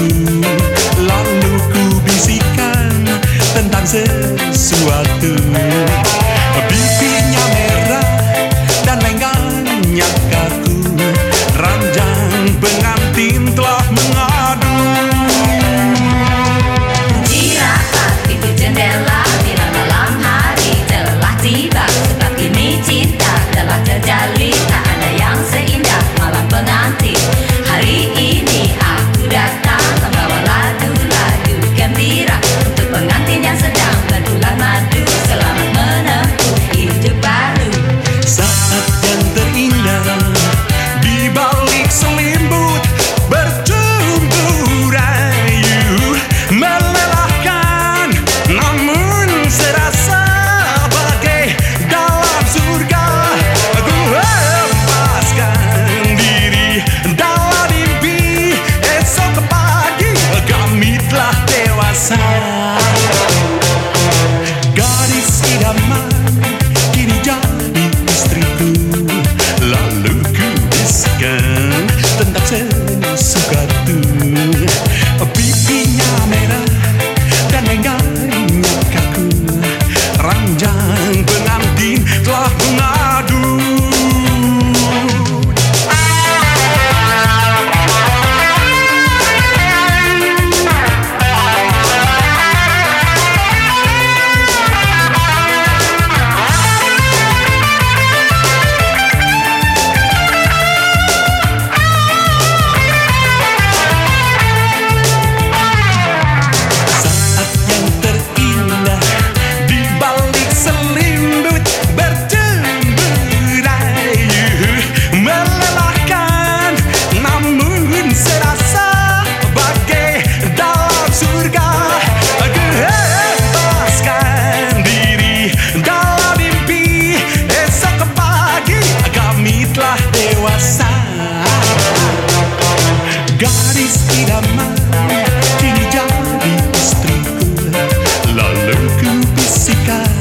hatiku Lalu ku bisikan tentang sesuatu. Bisa isso. ficar